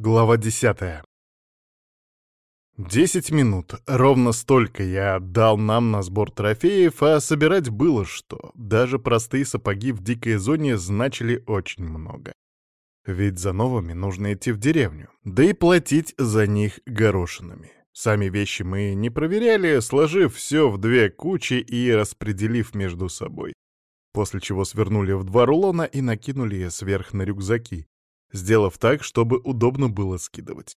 Глава десятая. Десять минут. Ровно столько я отдал нам на сбор трофеев, а собирать было что. Даже простые сапоги в дикой зоне значили очень много. Ведь за новыми нужно идти в деревню, да и платить за них горошинами. Сами вещи мы не проверяли, сложив все в две кучи и распределив между собой. После чего свернули в два рулона и накинули сверх на рюкзаки, сделав так, чтобы удобно было скидывать.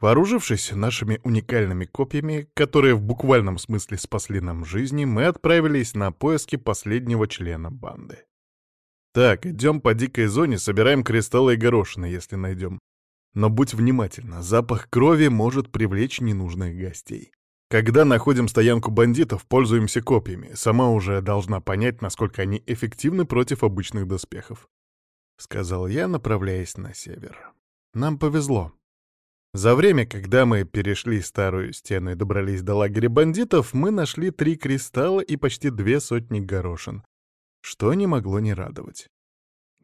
Вооружившись нашими уникальными копьями, которые в буквальном смысле спасли нам жизни, мы отправились на поиски последнего члена банды. Так, идем по дикой зоне, собираем кристаллы и горошины, если найдем. Но будь внимательна, запах крови может привлечь ненужных гостей. Когда находим стоянку бандитов, пользуемся копьями. Сама уже должна понять, насколько они эффективны против обычных доспехов. — сказал я, направляясь на север. Нам повезло. За время, когда мы перешли старую стену и добрались до лагеря бандитов, мы нашли три кристалла и почти две сотни горошин, что не могло не радовать.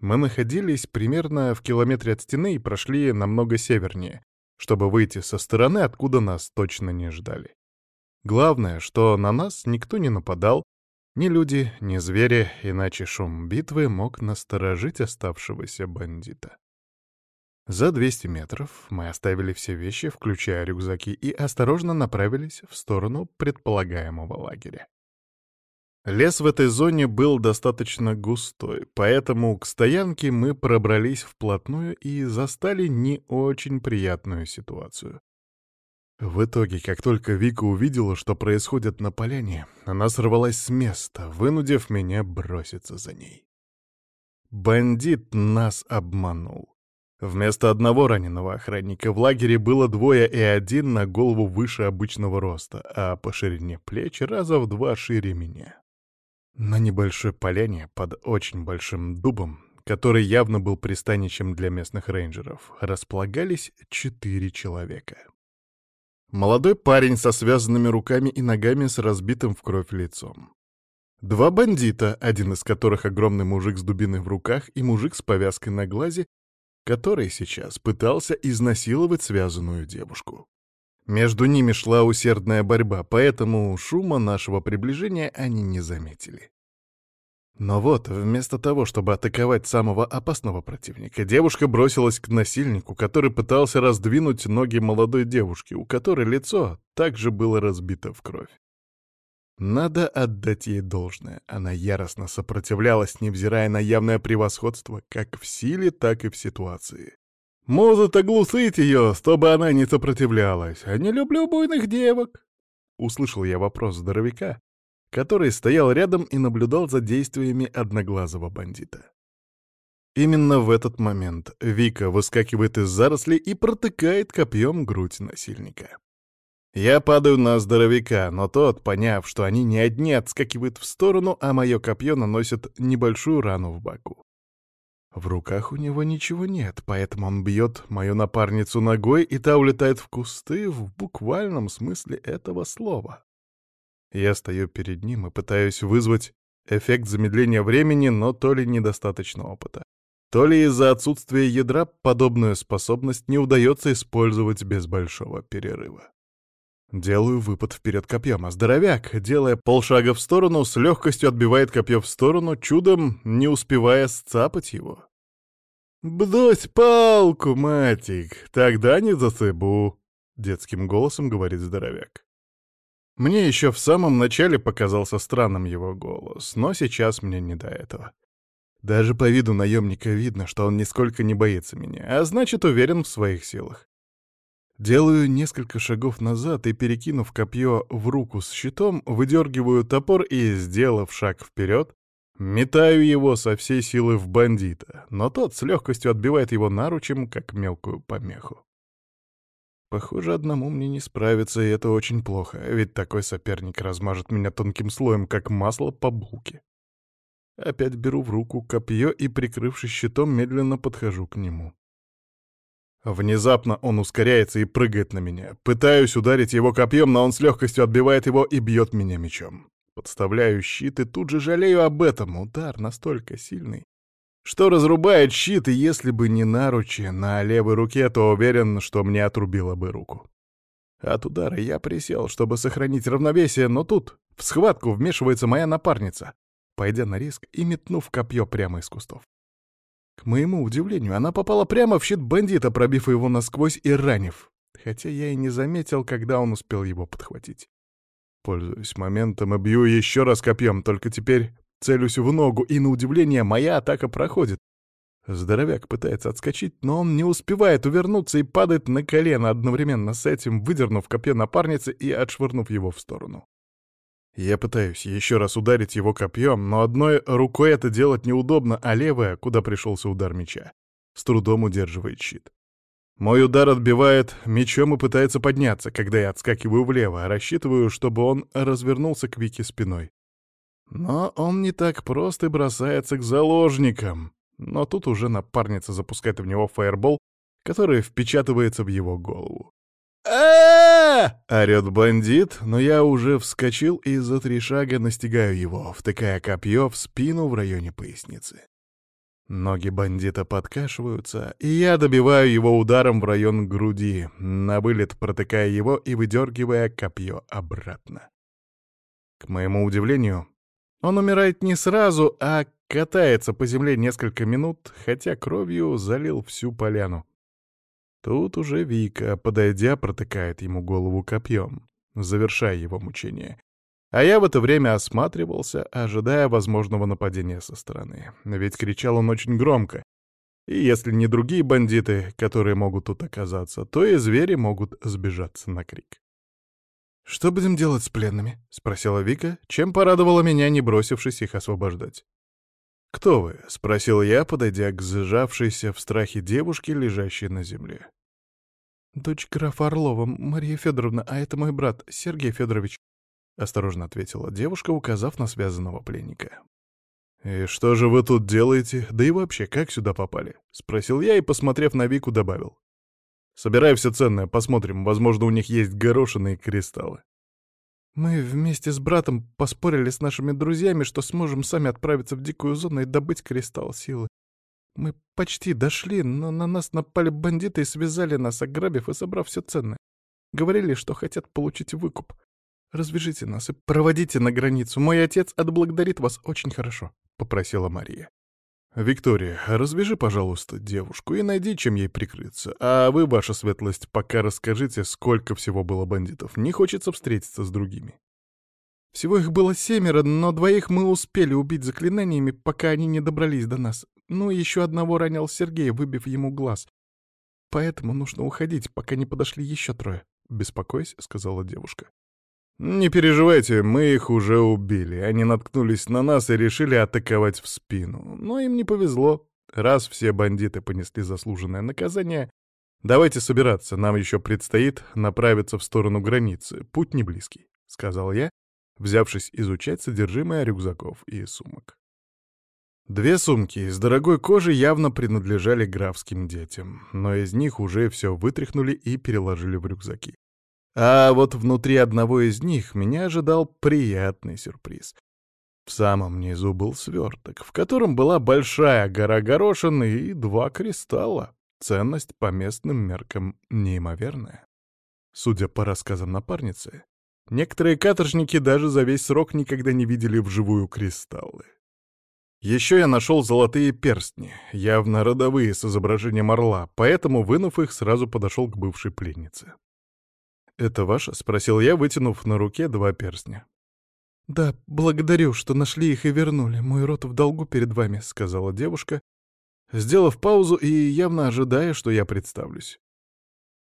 Мы находились примерно в километре от стены и прошли намного севернее, чтобы выйти со стороны, откуда нас точно не ждали. Главное, что на нас никто не нападал, ни люди, ни звери, иначе шум битвы мог насторожить оставшегося бандита. За 200 метров мы оставили все вещи, включая рюкзаки, и осторожно направились в сторону предполагаемого лагеря. Лес в этой зоне был достаточно густой, поэтому к стоянке мы пробрались вплотную и застали не очень приятную ситуацию. В итоге, как только Вика увидела, что происходит на поляне, она сорвалась с места, вынудив меня броситься за ней. Бандит нас обманул. Вместо одного раненого охранника в лагере было двое и один на голову выше обычного роста, а по ширине плеч раза в два шире меня. На небольшой поляне под очень большим дубом, который явно был пристанищем для местных рейнджеров, располагались четыре человека. Молодой парень со связанными руками и ногами с разбитым в кровь лицом. Два бандита, один из которых огромный мужик с дубиной в руках и мужик с повязкой на глазе, который сейчас пытался изнасиловать связанную девушку. Между ними шла усердная борьба, поэтому шума нашего приближения они не заметили. Но вот, вместо того, чтобы атаковать самого опасного противника, девушка бросилась к насильнику, который пытался раздвинуть ноги молодой девушки, у которой лицо также было разбито в кровь. Надо отдать ей должное. Она яростно сопротивлялась, невзирая на явное превосходство, как в силе, так и в ситуации. «Может оглушить ее, чтобы она не сопротивлялась. А не люблю буйных девок!» Услышал я вопрос здоровяка, который стоял рядом и наблюдал за действиями одноглазого бандита. Именно в этот момент Вика выскакивает из зарослей и протыкает копьем грудь насильника. Я падаю на здоровяка, но тот, поняв, что они не одни, отскакивает в сторону, а мое копье наносит небольшую рану в боку. В руках у него ничего нет, поэтому он бьет мою напарницу ногой, и та улетает в кусты в буквальном смысле этого слова. Я стою перед ним и пытаюсь вызвать эффект замедления времени, но то ли недостаточно опыта, то ли из-за отсутствия ядра подобную способность не удается использовать без большого перерыва. Делаю выпад вперед копьем, а здоровяк, делая полшага в сторону, с легкостью отбивает копье в сторону, чудом не успевая сцапать его. «Брось палку, матик, тогда не засыпу», — детским голосом говорит здоровяк. Мне еще в самом начале показался странным его голос, но сейчас мне не до этого. Даже по виду наемника видно, что он нисколько не боится меня, а значит, уверен в своих силах. Делаю несколько шагов назад и, перекинув копье в руку с щитом, выдергиваю топор и, сделав шаг вперед, метаю его со всей силы в бандита, но тот с легкостью отбивает его наручем, как мелкую помеху. Похоже, одному мне не справиться, и это очень плохо, ведь такой соперник размажет меня тонким слоем, как масло по булке. Опять беру в руку копье и, прикрывшись щитом, медленно подхожу к нему. Внезапно он ускоряется и прыгает на меня. Пытаюсь ударить его копьем, но он с легкостью отбивает его и бьет меня мечом. Подставляю щит и тут же жалею об этом. Удар настолько сильный, что разрубает щит, и если бы не наручи на левой руке, то уверен, что мне отрубило бы руку. От удара я присел, чтобы сохранить равновесие, но тут в схватку вмешивается моя напарница, пойдя на риск и метнув копье прямо из кустов. К моему удивлению, она попала прямо в щит бандита, пробив его насквозь и ранив, хотя я и не заметил, когда он успел его подхватить. Пользуюсь моментом и бью еще раз копьем, только теперь целюсь в ногу, и, на удивление, моя атака проходит. Здоровяк пытается отскочить, но он не успевает увернуться и падает на колено, одновременно с этим выдернув копье напарницы и отшвырнув его в сторону. Я пытаюсь еще раз ударить его копьем, но одной рукой это делать неудобно, а левая, куда пришелся удар меча, с трудом удерживает щит. Мой удар отбивает мечом и пытается подняться, когда я отскакиваю влево, а рассчитываю, чтобы он развернулся к Вике спиной. Но он не так прост и бросается к заложникам. Но тут уже напарница запускает в него фаербол, который впечатывается в его голову. а орёт бандит, но я уже вскочил и за три шага настигаю его, втыкая копье в спину в районе поясницы. Ноги бандита подкашиваются, и я добиваю его ударом в район груди, на вылет протыкая его и выдергивая копье обратно. К моему удивлению, он умирает не сразу, а катается по земле несколько минут, хотя кровью залил всю поляну. Тут уже Вика, подойдя, протыкает ему голову копьем, завершая его мучение. А я в это время осматривался, ожидая возможного нападения со стороны. Ведь кричал он очень громко. И если не другие бандиты, которые могут тут оказаться, то и звери могут сбежаться на крик. «Что будем делать с пленными?» — спросила Вика, чем порадовала меня, не бросившись их освобождать. «Кто вы?» — спросил я, подойдя к сжавшейся в страхе девушке, лежащей на земле. «Дочь графа Орлова, Мария Федоровна, а это мой брат, Сергей Федорович», — осторожно ответила девушка, указав на связанного пленника. «И что же вы тут делаете? Да и вообще, как сюда попали?» — спросил я и, посмотрев на Вику, добавил. Собирай все ценное, посмотрим, возможно, у них есть горошины кристаллы. Мы вместе с братом поспорили с нашими друзьями, что сможем сами отправиться в дикую зону и добыть кристалл силы. Мы почти дошли, но на нас напали бандиты и связали нас, ограбив и собрав все ценное. Говорили, что хотят получить выкуп. Развяжите нас и проводите на границу. Мой отец отблагодарит вас очень хорошо», — попросила Мария. «Виктория, развяжи, пожалуйста, девушку и найди, чем ей прикрыться. А вы, ваша светлость, пока расскажите, сколько всего было бандитов. Не хочется встретиться с другими». «Всего их было семеро, но двоих мы успели убить заклинаниями, пока они не добрались до нас. Ну, еще одного ранил Сергей, выбив ему глаз. Поэтому нужно уходить, пока не подошли еще трое», — беспокойся, — сказала девушка. «Не переживайте, мы их уже убили. Они наткнулись на нас и решили атаковать в спину. Но им не повезло. Раз все бандиты понесли заслуженное наказание, давайте собираться, нам еще предстоит направиться в сторону границы. Путь не близкий», — сказал я, взявшись изучать содержимое рюкзаков и сумок. Две сумки из дорогой кожи явно принадлежали графским детям, но из них уже все вытряхнули и переложили в рюкзаки. А вот внутри одного из них меня ожидал приятный сюрприз. В самом низу был сверток, в котором была большая гора горошин и два кристалла. Ценность по местным меркам неимоверная. Судя по рассказам напарницы, некоторые каторжники даже за весь срок никогда не видели вживую кристаллы. Еще я нашел золотые перстни, явно родовые, с изображением орла, поэтому, вынув их, сразу подошел к бывшей пленнице. «Это ваше?» — спросил я, вытянув на руке два перстня. «Да, благодарю, что нашли их и вернули. Мой рот в долгу перед вами», — сказала девушка, сделав паузу и явно ожидая, что я представлюсь.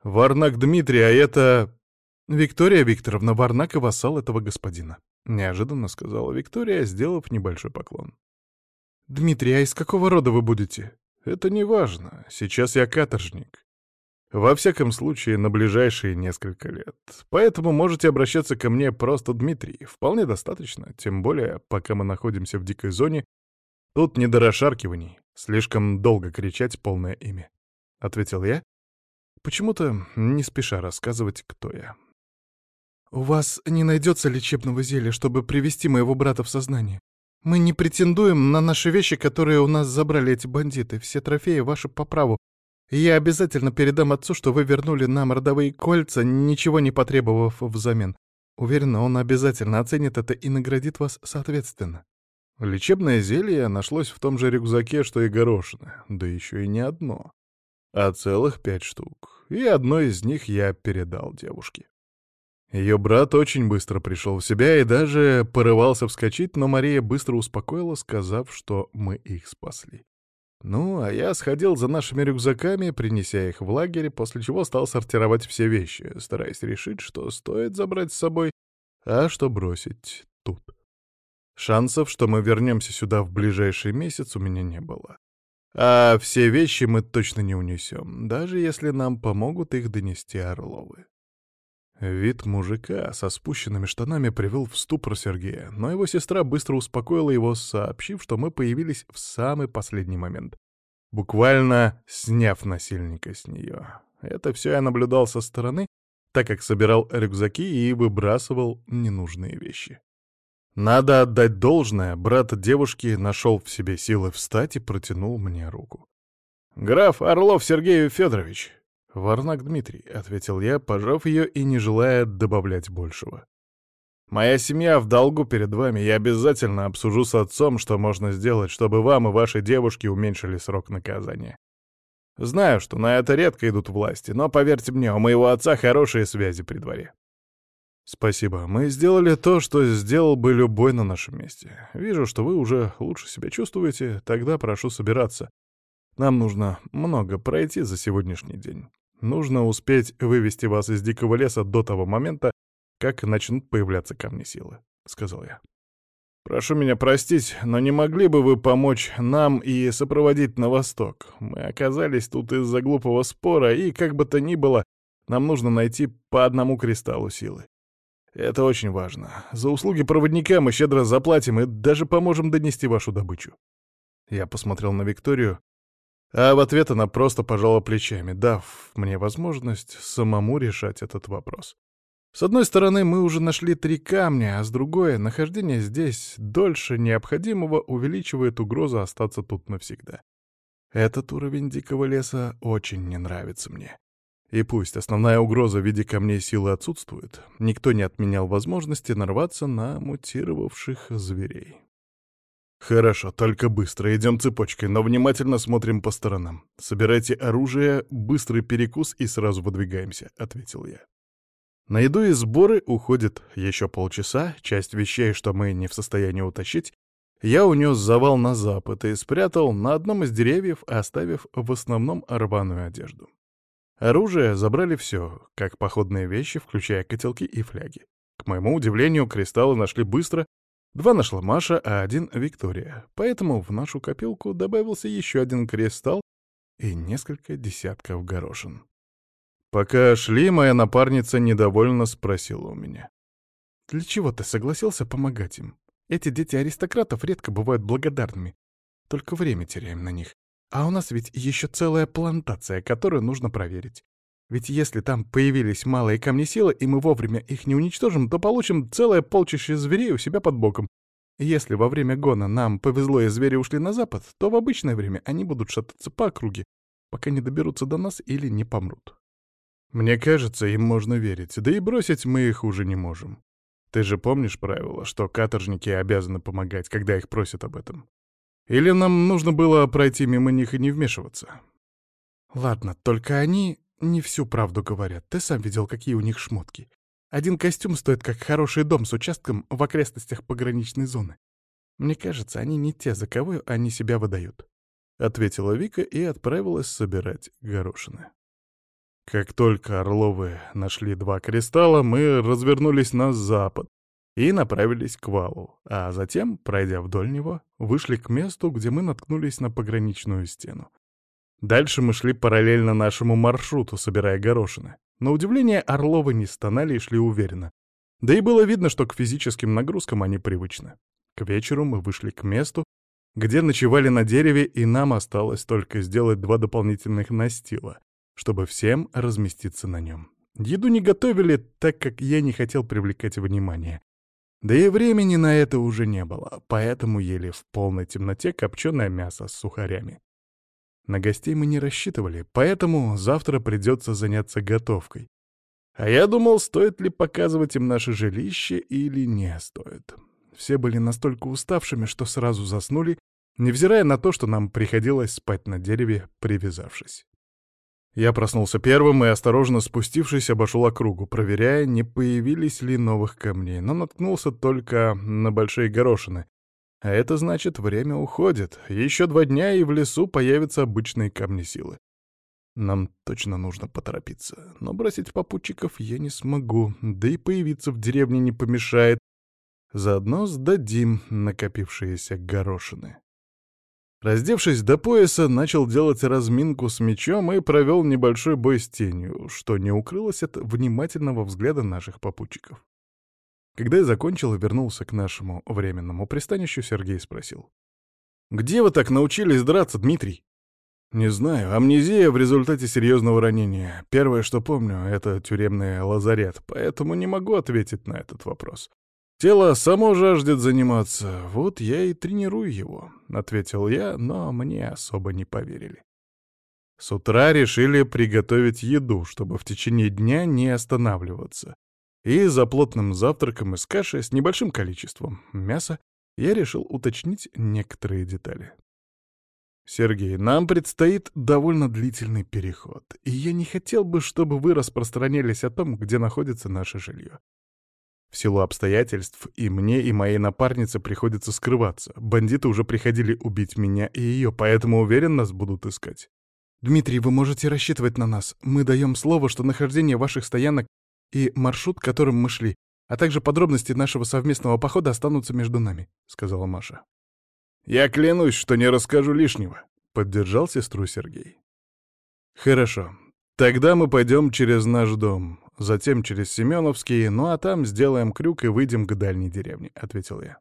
«Варнак Дмитрий, а это...» «Виктория Викторовна, Варнак и вассал этого господина», — неожиданно сказала Виктория, сделав небольшой поклон. «Дмитрий, а из какого рода вы будете?» «Это не важно. Сейчас я каторжник. Во всяком случае, на ближайшие несколько лет. Поэтому можете обращаться ко мне просто Дмитрий. Вполне достаточно, тем более, пока мы находимся в дикой зоне, тут не до расшаркиваний. Слишком долго кричать полное имя. Ответил я, почему-то не спеша рассказывать, кто я. «У вас не найдется лечебного зелья, чтобы привести моего брата в сознание?» Мы не претендуем на наши вещи, которые у нас забрали эти бандиты. Все трофеи ваши по праву. Я обязательно передам отцу, что вы вернули нам родовые кольца, ничего не потребовав взамен. Уверена, он обязательно оценит это и наградит вас соответственно. Лечебное зелье нашлось в том же рюкзаке, что и горошины, да еще и не одно, а целых пять штук, и одно из них я передал девушке. Ее брат очень быстро пришел в себя и даже порывался вскочить, но Мария быстро успокоила, сказав, что мы их спасли. Ну, а я сходил за нашими рюкзаками, принеся их в лагерь, после чего стал сортировать все вещи, стараясь решить, что стоит забрать с собой, а что бросить тут. Шансов, что мы вернемся сюда в ближайший месяц, у меня не было. А все вещи мы точно не унесем, даже если нам помогут их донести Орловы. Вид мужика со спущенными штанами привел в ступор Сергея, но его сестра быстро успокоила его, сообщив, что мы появились в самый последний момент, буквально сняв насильника с нее. Это все я наблюдал со стороны, так как собирал рюкзаки и выбрасывал ненужные вещи. Надо отдать должное, брат девушки нашел в себе силы встать и протянул мне руку. «Граф Орлов Сергей Федорович!» «Варнак Дмитрий», — ответил я, пожав ее и не желая добавлять большего. «Моя семья в долгу перед вами, я обязательно обсужу с отцом, что можно сделать, чтобы вам и вашей девушке уменьшили срок наказания. Знаю, что на это редко идут власти, но, поверьте мне, у моего отца хорошие связи при дворе. «Спасибо. Мы сделали то, что сделал бы любой на нашем месте. Вижу, что вы уже лучше себя чувствуете, тогда прошу собираться. Нам нужно много пройти за сегодняшний день. Нужно успеть вывести вас из дикого леса до того момента, как начнут появляться камни силы», — сказал я. «Прошу меня простить, но не могли бы вы помочь нам и сопроводить на восток? Мы оказались тут из-за глупого спора, и, как бы то ни было, нам нужно найти по одному кристаллу силы. Это очень важно. За услуги проводника мы щедро заплатим и даже поможем донести вашу добычу. Я посмотрел на Викторию, а в ответ она просто пожала плечами, дав мне возможность самому решать этот вопрос. С одной стороны, мы уже нашли три камня, а с другой, нахождение здесь дольше необходимого увеличивает угрозу остаться тут навсегда. Этот уровень дикого леса очень не нравится мне. И пусть основная угроза в виде камней силы отсутствует, никто не отменял возможности нарваться на мутировавших зверей. «Хорошо, только быстро, идем цепочкой, но внимательно смотрим по сторонам. Собирайте оружие, быстрый перекус и сразу выдвигаемся», — ответил я. На еду и сборы уходит еще полчаса, часть вещей, что мы не в состоянии утащить, я унес завал на запад и спрятал на одном из деревьев, оставив в основном рваную одежду. Оружие забрали все, как походные вещи, включая котелки и фляги. К моему удивлению, кристаллы нашли быстро. Два нашла Маша, а один — Виктория. Поэтому в нашу копилку добавился еще один кристалл и несколько десятков горошин. Пока шли, моя напарница недовольно спросила у меня. «Для чего ты согласился помогать им? Эти дети аристократов редко бывают благодарными. Только время теряем на них. А у нас ведь еще целая плантация, которую нужно проверить. Ведь если там появились малые камни силы, и мы вовремя их не уничтожим, то получим целое полчище зверей у себя под боком. Если во время гона нам повезло и звери ушли на запад, то в обычное время они будут шататься по округе, пока не доберутся до нас или не помрут. Мне кажется, им можно верить, да и бросить мы их уже не можем. Ты же помнишь правило, что каторжники обязаны помогать, когда их просят об этом? Или нам нужно было пройти мимо них и не вмешиваться? Ладно, только они не всю правду говорят. Ты сам видел, какие у них шмотки. Один костюм стоит как хороший дом с участком в окрестностях пограничной зоны. Мне кажется, они не те, за кого они себя выдают. Ответила Вика и отправилась собирать горошины. Как только Орловы нашли два кристалла, мы развернулись на запад, и направились к валу, а затем, пройдя вдоль него, вышли к месту, где мы наткнулись на пограничную стену. Дальше мы шли параллельно нашему маршруту, собирая горошины. На удивление, Орловы не стонали и шли уверенно. Да и было видно, что к физическим нагрузкам они привычны. К вечеру мы вышли к месту, где ночевали на дереве, и нам осталось только сделать два дополнительных настила, чтобы всем разместиться на нем. Еду не готовили, так как я не хотел привлекать внимание. Да и времени на это уже не было, поэтому ели в полной темноте копченое мясо с сухарями. На гостей мы не рассчитывали, поэтому завтра придется заняться готовкой. А я думал, стоит ли показывать им наше жилище или не стоит. Все были настолько уставшими, что сразу заснули, невзирая на то, что нам приходилось спать на дереве, привязавшись. Я проснулся первым и, осторожно спустившись, обошел округу, проверяя, не появились ли новых камней, но наткнулся только на большие горошины. А это значит, время уходит. Еще два дня, и в лесу появятся обычные камни силы. Нам точно нужно поторопиться, но бросить попутчиков я не смогу, да и появиться в деревне не помешает. Заодно сдадим накопившиеся горошины. Раздевшись до пояса, начал делать разминку с мечом и провел небольшой бой с тенью, что не укрылось от внимательного взгляда наших попутчиков. Когда я закончил и вернулся к нашему временному пристанищу, Сергей спросил. «Где вы так научились драться, Дмитрий?» «Не знаю. Амнезия в результате серьезного ранения. Первое, что помню, — это тюремный лазарет, поэтому не могу ответить на этот вопрос. «Тело само жаждет заниматься, вот я и тренирую его», — ответил я, но мне особо не поверили. С утра решили приготовить еду, чтобы в течение дня не останавливаться. И за плотным завтраком из каши с небольшим количеством мяса я решил уточнить некоторые детали. «Сергей, нам предстоит довольно длительный переход, и я не хотел бы, чтобы вы распространялись о том, где находится наше жилье. В силу обстоятельств и мне, и моей напарнице приходится скрываться. Бандиты уже приходили убить меня и ее, поэтому уверен, нас будут искать. Дмитрий, вы можете рассчитывать на нас. Мы даем слово, что нахождение ваших стоянок и маршрут, которым мы шли, а также подробности нашего совместного похода останутся между нами», — сказала Маша. «Я клянусь, что не расскажу лишнего», — поддержал сестру Сергей. «Хорошо. Тогда мы пойдем через наш дом затем через Семеновский, ну а там сделаем крюк и выйдем к дальней деревне», — ответил я.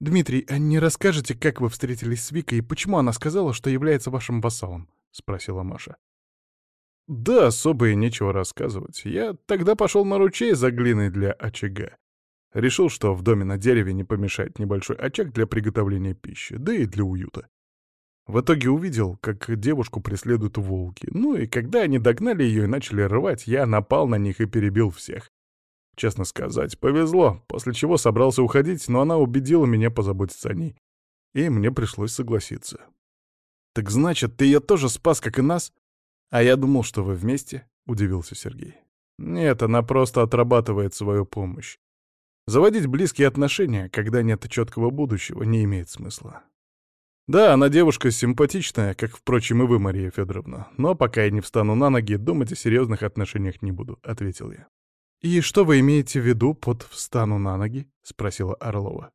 «Дмитрий, а не расскажете, как вы встретились с Викой и почему она сказала, что является вашим вассалом?» — спросила Маша. «Да, особо и нечего рассказывать. Я тогда пошел на ручей за глиной для очага. Решил, что в доме на дереве не помешает небольшой очаг для приготовления пищи, да и для уюта. В итоге увидел, как девушку преследуют волки. Ну и когда они догнали ее и начали рвать, я напал на них и перебил всех. Честно сказать, повезло, после чего собрался уходить, но она убедила меня позаботиться о ней. И мне пришлось согласиться. «Так значит, ты ее тоже спас, как и нас?» «А я думал, что вы вместе», — удивился Сергей. «Нет, она просто отрабатывает свою помощь. Заводить близкие отношения, когда нет четкого будущего, не имеет смысла. Да, она девушка симпатичная, как, впрочем, и вы, Мария Федоровна. Но пока я не встану на ноги, думать о серьезных отношениях не буду, — ответил я. «И что вы имеете в виду под «встану на ноги»?» — спросила Орлова.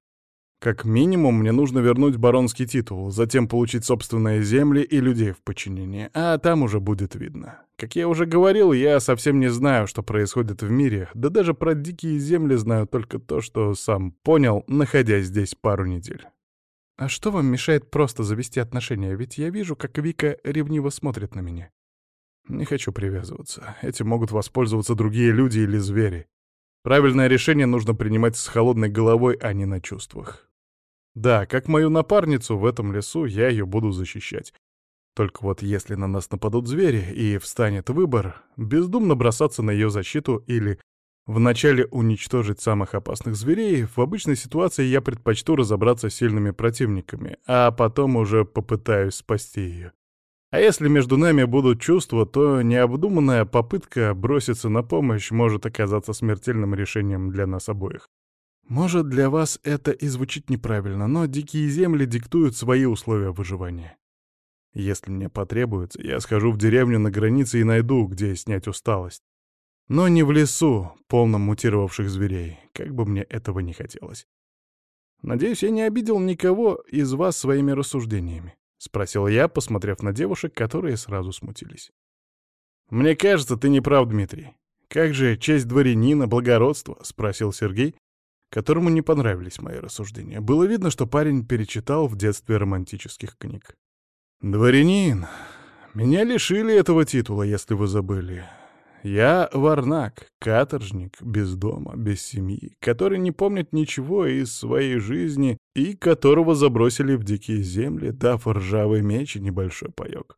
«Как минимум, мне нужно вернуть баронский титул, затем получить собственные земли и людей в подчинении, а там уже будет видно. Как я уже говорил, я совсем не знаю, что происходит в мире, да даже про дикие земли знаю только то, что сам понял, находясь здесь пару недель». «А что вам мешает просто завести отношения? Ведь я вижу, как Вика ревниво смотрит на меня». «Не хочу привязываться. Этим могут воспользоваться другие люди или звери. Правильное решение нужно принимать с холодной головой, а не на чувствах. Да, как мою напарницу в этом лесу, я ее буду защищать. Только вот если на нас нападут звери и встанет выбор, бездумно бросаться на ее защиту или Вначале уничтожить самых опасных зверей, в обычной ситуации я предпочту разобраться с сильными противниками, а потом уже попытаюсь спасти ее. А если между нами будут чувства, то необдуманная попытка броситься на помощь может оказаться смертельным решением для нас обоих. Может, для вас это и звучит неправильно, но дикие земли диктуют свои условия выживания. Если мне потребуется, я схожу в деревню на границе и найду, где снять усталость. Но не в лесу, полном мутировавших зверей, как бы мне этого не хотелось. «Надеюсь, я не обидел никого из вас своими рассуждениями», — спросил я, посмотрев на девушек, которые сразу смутились. «Мне кажется, ты не прав, Дмитрий. Как же честь дворянина, благородство?» — спросил Сергей, которому не понравились мои рассуждения. Было видно, что парень перечитал в детстве романтических книг. «Дворянин, меня лишили этого титула, если вы забыли. Я варнак, каторжник, без дома, без семьи, который не помнит ничего из своей жизни и которого забросили в дикие земли, дав ржавый меч и небольшой паёк.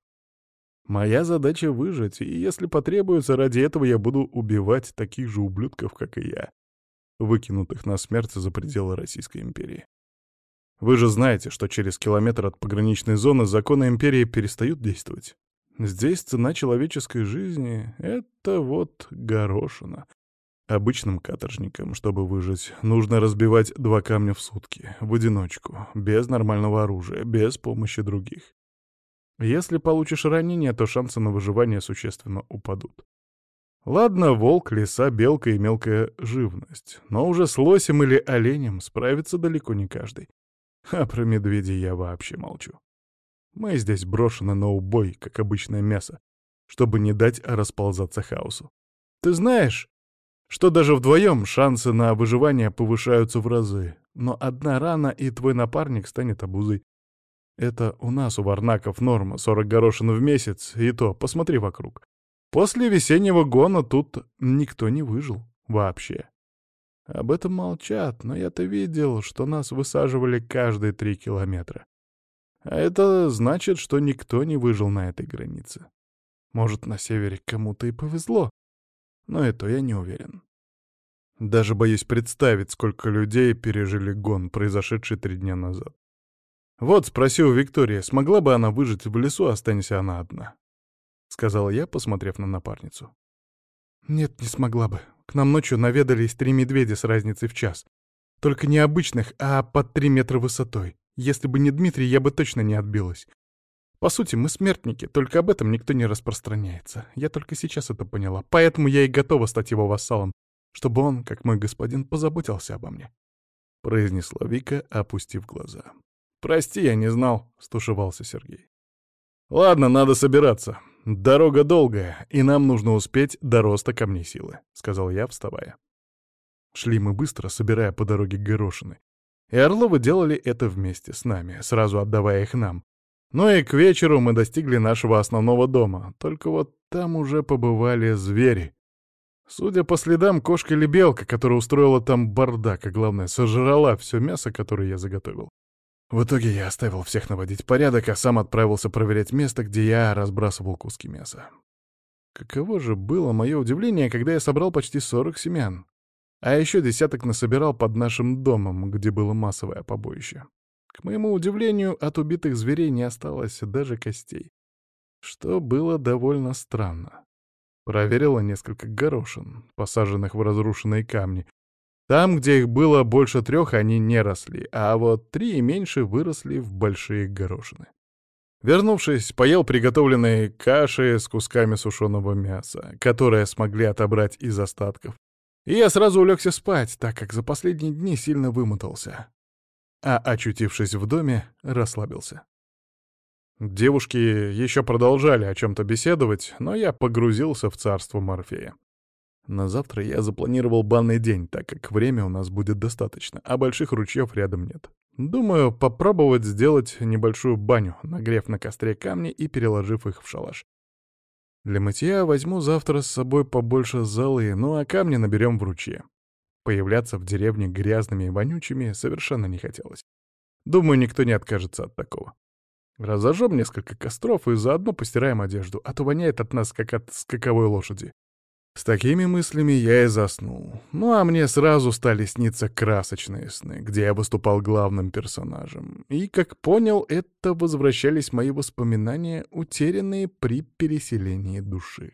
Моя задача — выжить, и если потребуется, ради этого я буду убивать таких же ублюдков, как и я, выкинутых на смерть за пределы Российской империи. Вы же знаете, что через километр от пограничной зоны законы империи перестают действовать. Здесь цена человеческой жизни — это вот горошина. Обычным каторжникам, чтобы выжить, нужно разбивать два камня в сутки, в одиночку, без нормального оружия, без помощи других. Если получишь ранение, то шансы на выживание существенно упадут. Ладно, волк, лиса, белка и мелкая живность, но уже с лосем или оленем справится далеко не каждый. А про медведей я вообще молчу. Мы здесь брошены на убой, как обычное мясо, чтобы не дать расползаться хаосу. Ты знаешь, что даже вдвоем шансы на выживание повышаются в разы, но одна рана, и твой напарник станет обузой. Это у нас, у варнаков, норма — 40 горошин в месяц, и то, посмотри вокруг. После весеннего гона тут никто не выжил. Вообще. Об этом молчат, но я-то видел, что нас высаживали каждые три километра. А это значит, что никто не выжил на этой границе. Может, на севере кому-то и повезло, но это я не уверен. Даже боюсь представить, сколько людей пережили гон, произошедший три дня назад. Вот, спроси у Виктории, смогла бы она выжить в лесу, останься она одна? — сказала я, посмотрев на напарницу. «Нет, не смогла бы. К нам ночью наведались три медведя с разницей в час. Только не обычных, а под три метра высотой. Если бы не Дмитрий, я бы точно не отбилась. По сути, мы смертники, только об этом никто не распространяется. Я только сейчас это поняла, поэтому я и готова стать его вассалом, чтобы он, как мой господин, позаботился обо мне», — произнесла Вика, опустив глаза. «Прости, я не знал», — стушевался Сергей. «Ладно, надо собираться. «Дорога долгая, и нам нужно успеть до роста камней силы», — сказал я, вставая. Шли мы быстро, собирая по дороге горошины. И Орловы делали это вместе с нами, сразу отдавая их нам. Ну и к вечеру мы достигли нашего основного дома, только вот там уже побывали звери. Судя по следам, кошка или белка, которая устроила там бардак, а главное, сожрала все мясо, которое я заготовил. В итоге я оставил всех наводить порядок, а сам отправился проверять место, где я разбрасывал куски мяса. Каково же было мое удивление, когда я собрал почти 40 семян. А еще десяток насобирал под нашим домом, где было массовое побоище. К моему удивлению, от убитых зверей не осталось даже костей. Что было довольно странно. Проверила несколько горошин, посаженных в разрушенные камни, там, где их было больше трех, они не росли, а вот три и меньше выросли в большие горошины. Вернувшись, поел приготовленные каши с кусками сушеного мяса, которые смогли отобрать из остатков. И я сразу улегся спать, так как за последние дни сильно вымотался. А, очутившись в доме, расслабился. Девушки еще продолжали о чем-то беседовать, но я погрузился в царство Морфея. На завтра я запланировал банный день, так как время у нас будет достаточно, а больших ручьев рядом нет. Думаю, попробовать сделать небольшую баню, нагрев на костре камни и переложив их в шалаш. Для мытья возьму завтра с собой побольше золы, ну а камни наберем в ручье. Появляться в деревне грязными и вонючими совершенно не хотелось. Думаю, никто не откажется от такого. Разожжем несколько костров и заодно постираем одежду, а то воняет от нас, как от скаковой лошади. С такими мыслями я и заснул. Ну а мне сразу стали сниться красочные сны, где я выступал главным персонажем. И, как понял, это возвращались мои воспоминания, утерянные при переселении души.